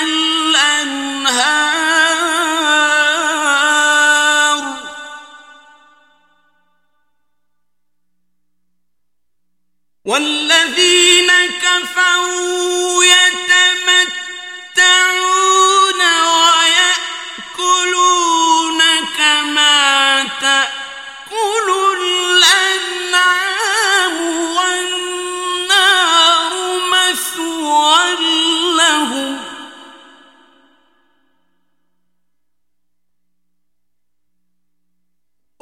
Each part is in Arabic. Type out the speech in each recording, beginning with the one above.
أن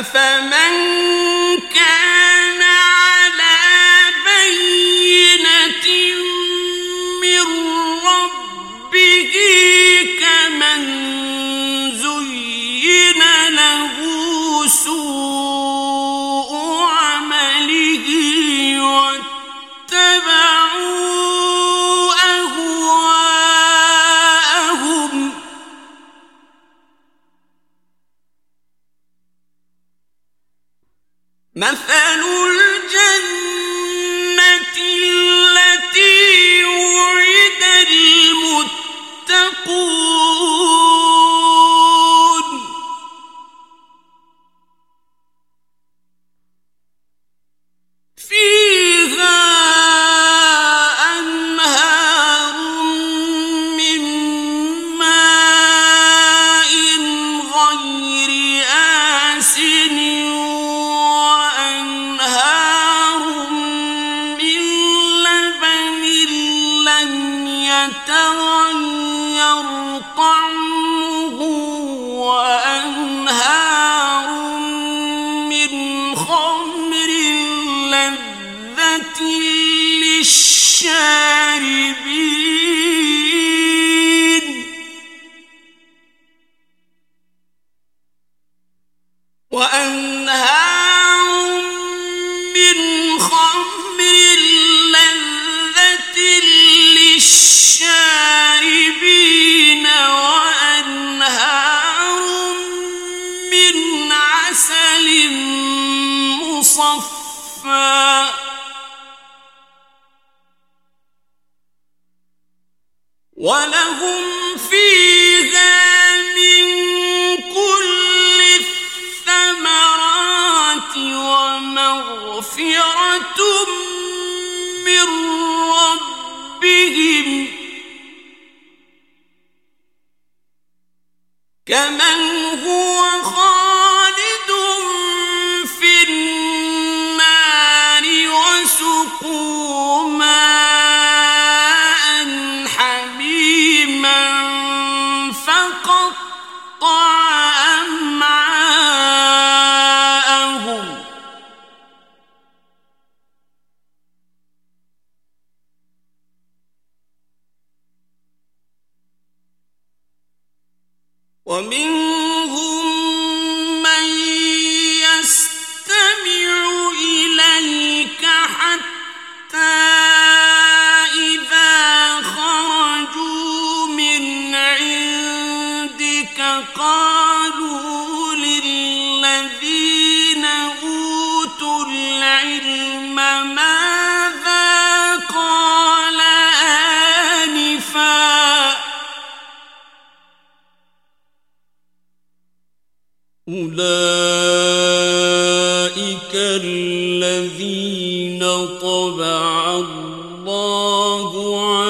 أفمن وَلَهُمْ فِيهَا مِن كُلِّ الثَّمَرَاتِ وَمَغْفِرَةٌ مِّن رَّبِّهِمْ كَمَنْ هُوَ خَالِدٌ فِي النَّارِ وَسُقُوا الذين طبع الله عليهم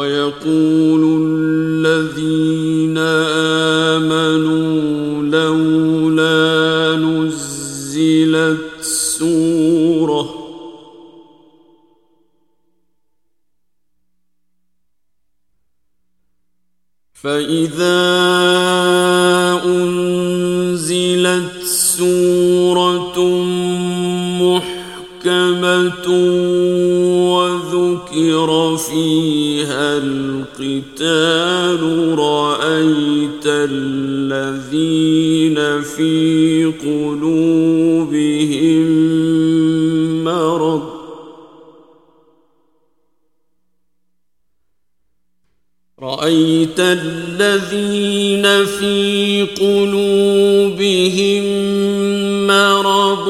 ويقول الذين آمنوا لولا نزلت سورة فإذا أنزلت سورة محكمة وذكر فيها رأيت الذين في قلوبهم مرض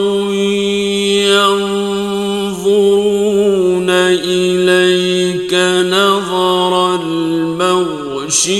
ينظرون إليك نظر المغشي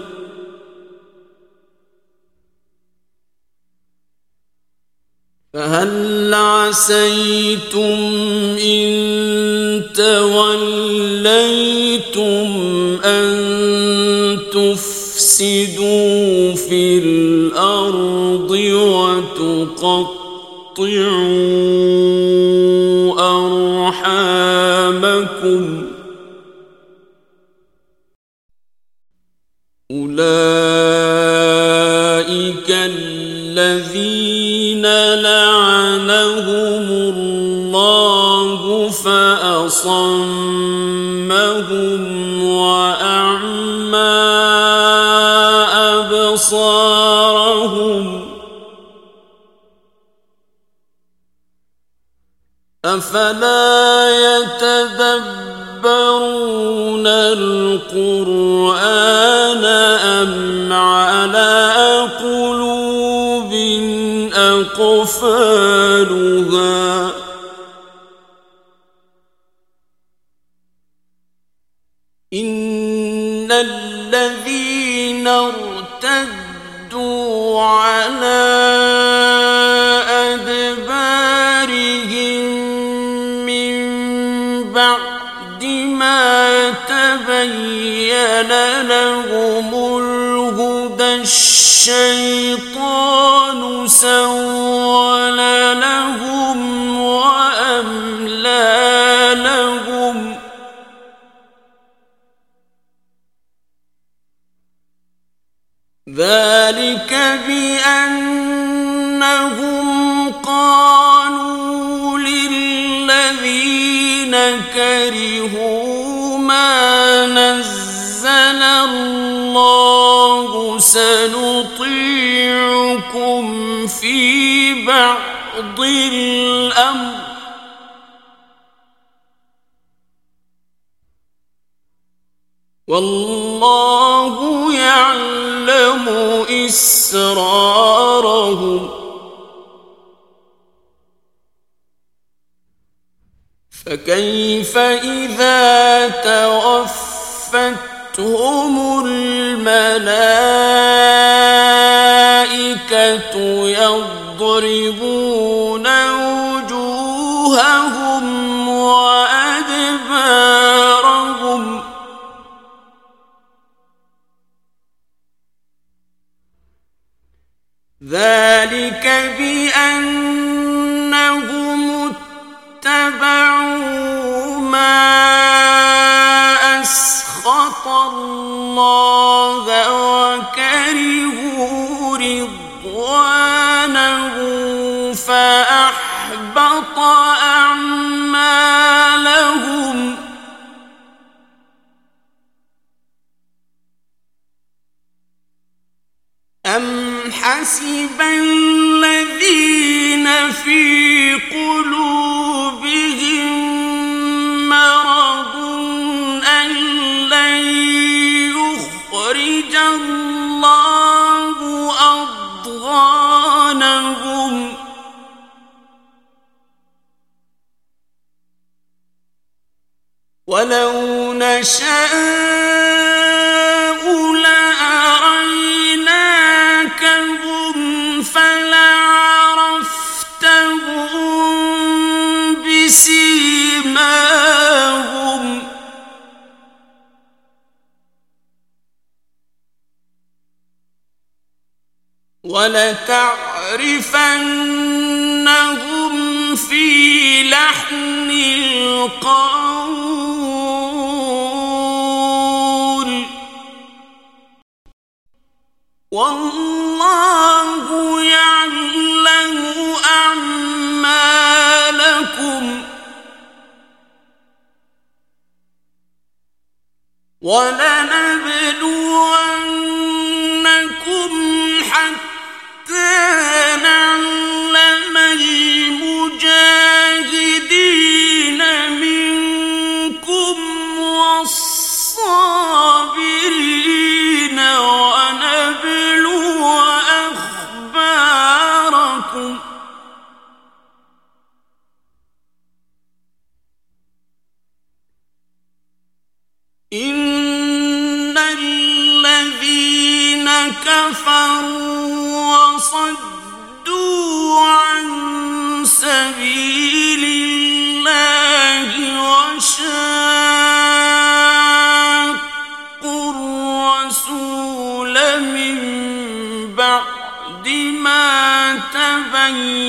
عسيتم إن توليتم أن تفسدوا في الأرض وتقطعوا أرحامكم أولئك الذين أصمهم وأعمى أبصارهم أفلا يتدبرون القرآن أم على قلوب أقفال زين لهم الهدى الشيطان سول لهم وأملى لهم. ذلك بأنهم قالوا للذين كرهوا ما نزل الله سنطيعكم في بعض الأمر. والله يعلم إسرارهم. فكيف إذا توفى توفتهم الملائكة يضربون فأحبط أعمالهم أم حسب الذين في وَلَتَعْرِفَنَّهُمْ فِي لَحْنِ الْقَوْلِ. وَاللَّهُ يَعْلَمُ أَعْمَالَكُمْ. وَلَنَبْلُوَنَّكُمْ ان الذين كفروا وصدوا عن سبيل الله وشاقوا الرسول من بعد ما تبين